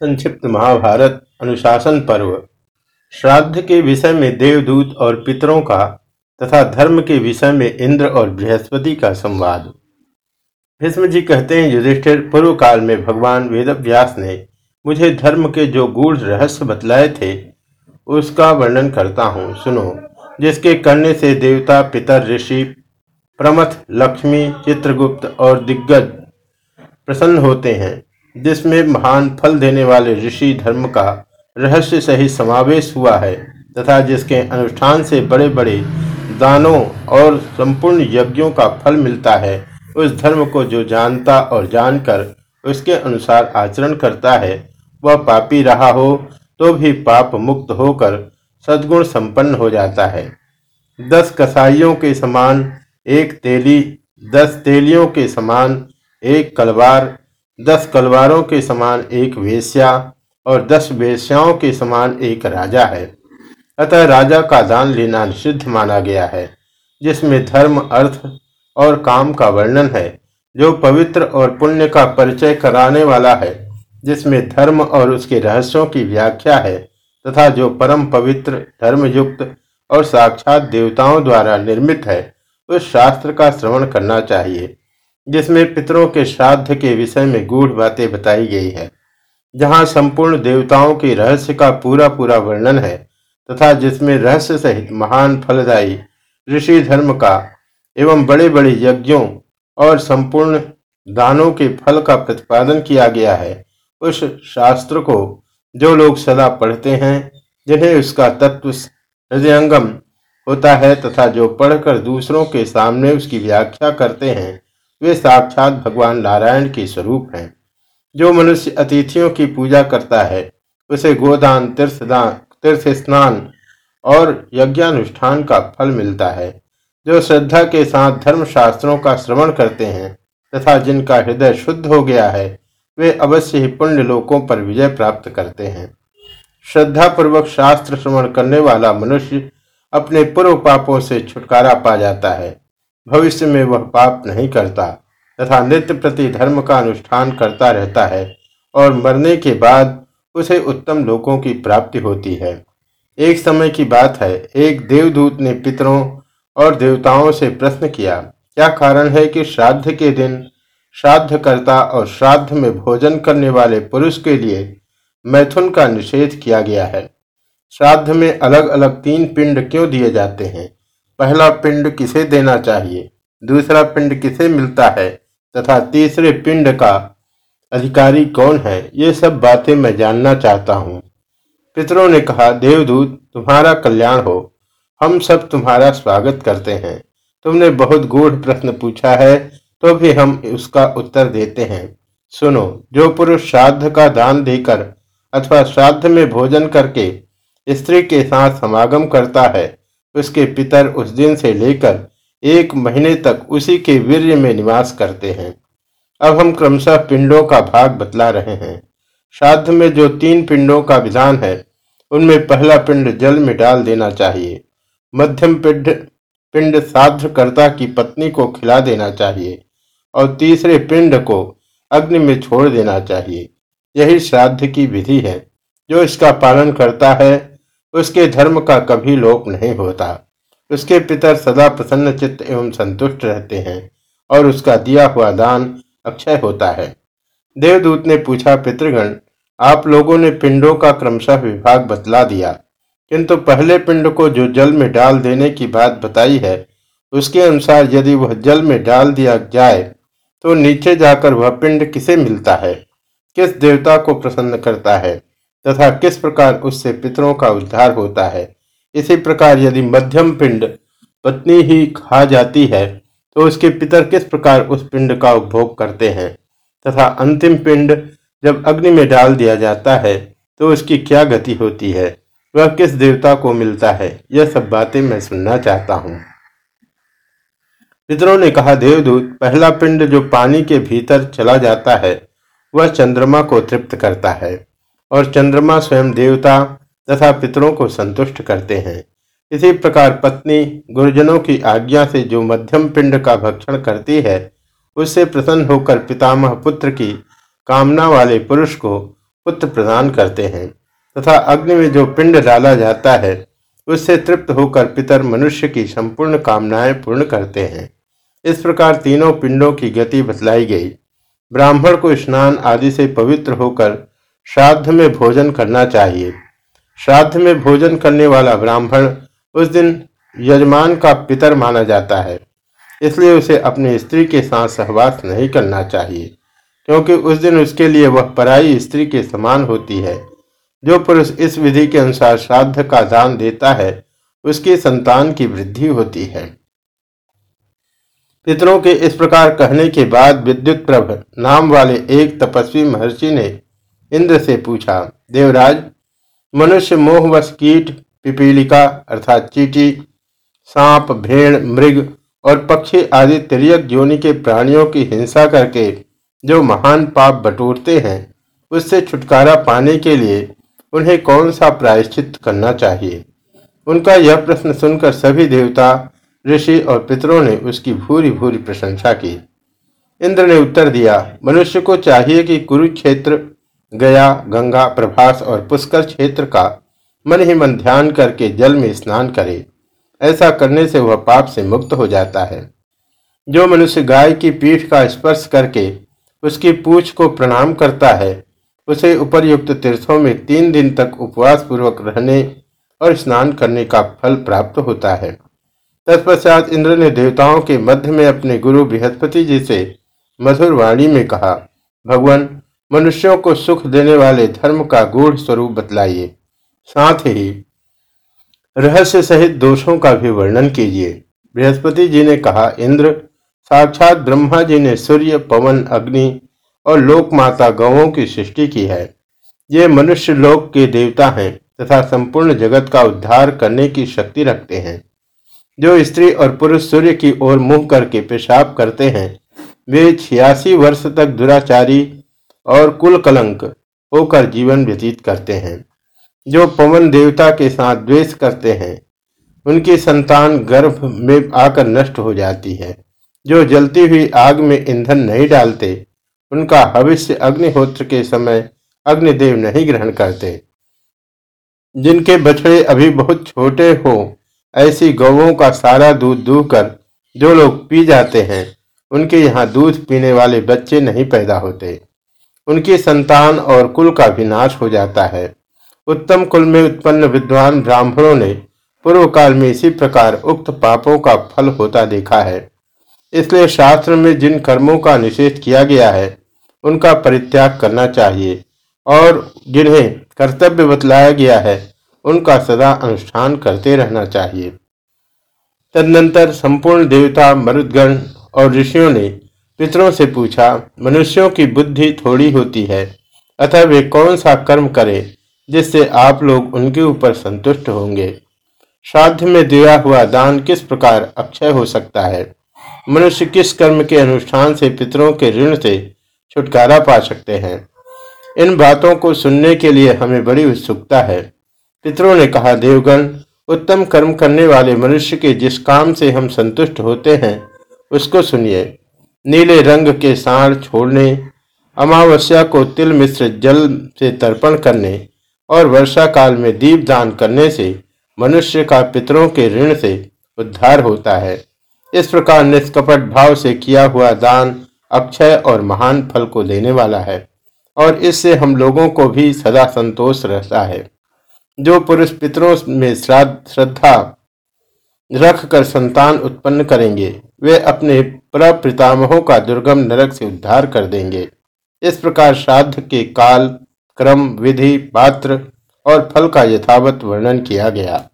संक्षिप्त महाभारत अनुशासन पर्व। श्राद्ध के विषय में देवदूत और पितरों का तथा धर्म के विषय में इंद्र और बृहस्पति का संवाद। भीष्म जी कहते हैं, युधिष्ठिर पूर्व काल में भगवान वेदव्यास ने मुझे धर्म के जो गूढ़ रहस्य बतलाए थे, उसका वर्णन करता हूँ। सुनो, जिसके करने से देवता पितर ऋषि, प्रमथ, लक्ष्मी, चित्रगुप्त और दिग्गज प्रसन्न होते हैं। जिसमें महान फल देने वाले ऋषि धर्म का रहस्य सहित समावेश हुआ है, तथा जिसके अनुष्ठान से बड़े बड़े दानों और संपूर्ण यज्ञों का फल मिलता है, उस धर्म को जो जानता और जानकर उसके अनुसार आचरण करता है, वह पापी रहा हो तो भी पाप मुक्त होकर सद्गुण संपन्न हो जाता है। दस कसाईयों के समान एक तेली, दस तेलियों के समान एक कलवार दस कलवारों के समान एक वेश्या और दस वेश्याओं के समान एक राजा है। अतः राजा का दान लेना निषिद्ध माना गया है, जिसमें धर्म, अर्थ और काम का वर्णन है, जो पवित्र और पुण्य का परिचय कराने वाला है, जिसमें धर्म और उसके रहस्यों की व्याख्या है, तथा जो परम पवित्र, धर्मयुक्त और साक्षात देवताओं द्वारा निर्मित है, उस शास्त्र का श्रवण करना चाहिए। जिसमें पितरों के श्राद्ध के विषय में गूढ़ बातें बताई गई है, जहाँ संपूर्ण देवताओं के रहस्य का पूरा पूरा वर्णन है, तथा जिसमें रहस्य सहित महान फलदायी ऋषि धर्म का एवं बड़े बड़े यज्ञों और संपूर्ण दानों के फल का प्रतिपादन किया गया है, उस शास्त्र को जो लोग सदा पढ़ते हैं, जिन्हें उसका तत्व हृदयंगम होता है तथा जो पढ़कर दूसरों के सामने उसकी व्याख्या करते हैं वे साक्षात भगवान नारायण के स्वरूप हैं। जो मनुष्य अतिथियों की पूजा करता है, उसे गोदान तीर्थदान तीर्थ स्नान और यज्ञानुष्ठान का फल मिलता है। जो श्रद्धा के साथ धर्म शास्त्रों का श्रवण करते हैं तथा जिनका हृदय शुद्ध हो गया है, वे अवश्य ही पुण्य लोकों पर विजय प्राप्त करते हैं। श्रद्धा पूर्वक शास्त्र श्रवण करने वाला मनुष्य अपने पूर्व पापों से छुटकारा पा जाता है। भविष्य में वह पाप नहीं करता तथा नित्य प्रति धर्म का अनुष्ठान करता रहता है और मरने के बाद उसे उत्तम लोकों की प्राप्ति होती है। एक समय की बात है, एक देवदूत ने पितरों और देवताओं से प्रश्न किया, क्या कारण है कि श्राद्ध के दिन श्राद्ध करता और श्राद्ध में भोजन करने वाले पुरुष के लिए मैथुन का निषेध किया गया है? श्राद्ध में अलग अलग तीन पिंड क्यों दिए जाते हैं? पहला पिंड किसे देना चाहिए? दूसरा पिंड किसे मिलता है? तथा तीसरे पिंड का अधिकारी कौन है? ये सब बातें मैं जानना चाहता हूँ। पितरों ने कहा, देवदूत, तुम्हारा कल्याण हो। हम सब तुम्हारा स्वागत करते हैं। तुमने बहुत गूढ़ प्रश्न पूछा है तो भी हम उसका उत्तर देते हैं। सुनो, जो पुरुष श्राद्ध का दान देकर अथवा श्राद्ध में भोजन करके स्त्री के साथ समागम करता है उसके पितर उस दिन से लेकर एक महीने तक उसी के वीर्य में निवास करते हैं। अब हम क्रमशः पिंडों का भाग बतला रहे हैं। श्राद्ध में जो तीन पिंडों का विधान है, उनमें पहला पिंड जल में डाल देना चाहिए। मध्यम पिंड पिंड साध्यकर्ता की पत्नी को खिला देना चाहिए और तीसरे पिंड को अग्नि में छोड़ देना चाहिए। यही श्राद्ध की विधि है, जो इसका पालन करता है उसके धर्म का कभी लोप नहीं होता। उसके पितर सदा प्रसन्न चित्त एवं संतुष्ट रहते हैं और उसका दिया हुआ दान अक्षय होता है। देवदूत ने पूछा, पितृगण, आप लोगों ने पिंडों का क्रमशः विभाग बतला दिया, किंतु पहले पिंड को जो जल में डाल देने की बात बताई है, उसके अनुसार यदि वह जल में डाल दिया जाए तो नीचे जाकर वह पिंड किसे मिलता है, किस देवता को प्रसन्न करता है? तथा किस प्रकार उससे पितरों का उद्धार होता है। इसी प्रकार यदि मध्यम पिंड पत्नी ही खा जाती है तो उसके पितर किस प्रकार उस पिंड का उपभोग करते हैं? तथा अंतिम पिंड जब अग्नि में डाल दिया जाता है तो उसकी क्या गति होती है? वह किस देवता को मिलता है? यह सब बातें मैं सुनना चाहता हूँ। पितरों ने कहा, देवदूत, पहला पिंड जो पानी के भीतर चला जाता है, वह चंद्रमा को तृप्त करता है। और चंद्रमा स्वयं देवता तथा पितरों को संतुष्ट करते हैं। इसी प्रकार पत्नी गुरुजनों की आज्ञा से जो मध्यम पिंड का भक्षण करती है, उससे प्रसन्न होकर पितामह पुत्र की कामना वाले पुरुष को पुत्र प्रदान करते हैं तथा अग्नि में जो पिंड डाला जाता है, उससे तृप्त होकर पितर मनुष्य की संपूर्ण कामनाएँ पूर्ण करते हैं। इस प्रकार तीनों पिंडों की गति बतलाई गई। ब्राह्मण को स्नान आदि से पवित्र होकर श्राद्ध में भोजन करना चाहिए। श्राद्ध में भोजन करने वाला ब्राह्मण उस दिन यजमान का पितर माना जाता है, इसलिए उसे अपनी स्त्री के साथ सहवास नहीं करना चाहिए, क्योंकि उस दिन उसके लिए वह पराई स्त्री के समान होती है। जो पुरुष इस विधि के अनुसार श्राद्ध का दान देता है, उसकी संतान की वृद्धि होती है। पितरों के इस प्रकार कहने के बाद विद्युत प्रभ नाम वाले एक तपस्वी महर्षि ने इंद्र से पूछा, देवराज, मनुष्य मोहवश कीट, पिपीलिका अर्थात चीटी, सांप, भेड़, मृग और पक्षी आदि तिरक योनि के प्राणियों की हिंसा करके जो महान पाप बटोरते हैं, उससे छुटकारा पाने के लिए उन्हें कौन सा प्रायश्चित करना चाहिए? उनका यह प्रश्न सुनकर सभी देवता, ऋषि और पितरों ने उसकी भूरी भूरी प्रशंसा की। इंद्र ने उत्तर दिया, मनुष्य को चाहिए कि कुरुक्षेत्र गया, गंगा, प्रभास और पुष्कर क्षेत्र का मन ही मन ध्यान करके जल में स्नान करे, ऐसा करने से वह पाप से मुक्त हो जाता है। जो मनुष्य गाय की पीठ का स्पर्श करके उसकी पूछ को प्रणाम करता है, उसे उपरयुक्त तीर्थों में तीन दिन तक उपवास पूर्वक रहने और स्नान करने का फल प्राप्त होता है। तत्पश्चात इंद्र ने देवताओं के मध्य में अपने गुरु बृहस्पति जी से मधुर वाणी में कहा, भगवान मनुष्यों को सुख देने वाले धर्म का गूढ़ स्वरूप बतलाइए। साथ ही रहस्य सहित दोषों का भी वर्णन कीजिए। बृहस्पति जी ने कहा, इंद्र, साक्षात ब्रह्मा जी ने सूर्य, पवन, अग्नि और लोक माता गौों की सृष्टि की है। ये मनुष्य लोक के देवता हैं तथा संपूर्ण जगत का उद्धार करने की शक्ति रखते हैं। जो स्त्री और पुरुष सूर्य की ओर मुँह करके पेशाब करते हैं, वे छियासी वर्ष तक दुराचारी और कुल कलंक होकर जीवन व्यतीत करते हैं। जो पवन देवता के साथ द्वेष करते हैं, उनकी संतान गर्भ में आकर नष्ट हो जाती है। जो जलती हुई आग में ईंधन नहीं डालते, उनका भविष्य अग्निहोत्र के समय अग्निदेव नहीं ग्रहण करते। जिनके बछड़े अभी बहुत छोटे हो, ऐसी गौवों का सारा दूध दूकर जो लोग पी जाते हैं, उनके यहाँ दूध पीने वाले बच्चे नहीं पैदा होते। उनकी संतान और कुल का भी नाश हो जाता है। उत्तम कुल में उत्पन्न विद्वान ब्राह्मणों ने पूर्व काल में इसी प्रकार उक्त पापों का फल होता देखा है। इसलिए शास्त्र में जिन कर्मों का निषेध किया गया है, उनका परित्याग करना चाहिए और जिन्हें कर्तव्य बतलाया गया है, उनका सदा अनुष्ठान करते रहना चाहिए। तदनंतर संपूर्ण देवता, मरुदगण और ऋषियों ने पितरों से पूछा, मनुष्यों की बुद्धि थोड़ी होती है, अतः वे कौन सा कर्म करे जिससे आप लोग उनके ऊपर संतुष्ट होंगे? श्राद्ध में दिया हुआ दान किस प्रकार अक्षय हो सकता है? मनुष्य किस कर्म के अनुष्ठान से पितरों के ऋण से छुटकारा पा सकते हैं? इन बातों को सुनने के लिए हमें बड़ी उत्सुकता है। पितरों ने कहा, देवगण, उत्तम कर्म करने वाले मनुष्य के जिस काम से हम संतुष्ट होते हैं, उसको सुनिए। नीले रंग के साड़ छोड़ने, अमावस्या को तिल मिश्र जल से तर्पण करने और वर्षा काल में दीप दान करने से मनुष्य का पितरों के ऋण से उद्धार होता है। इस प्रकार निष्कपट भाव से किया हुआ दान अक्षय और महान फल को देने वाला है और इससे हम लोगों को भी सदा संतोष रहता है। जो पुरुष पितरों में श्राद्ध, श्रद्धा रख कर संतान उत्पन्न करेंगे। वे अपने प्रपितामहों का दुर्गम नरक से उद्धार कर देंगे। इस प्रकार श्राद्ध के काल, क्रम, विधि, पात्र और फल का यथावत वर्णन किया गया।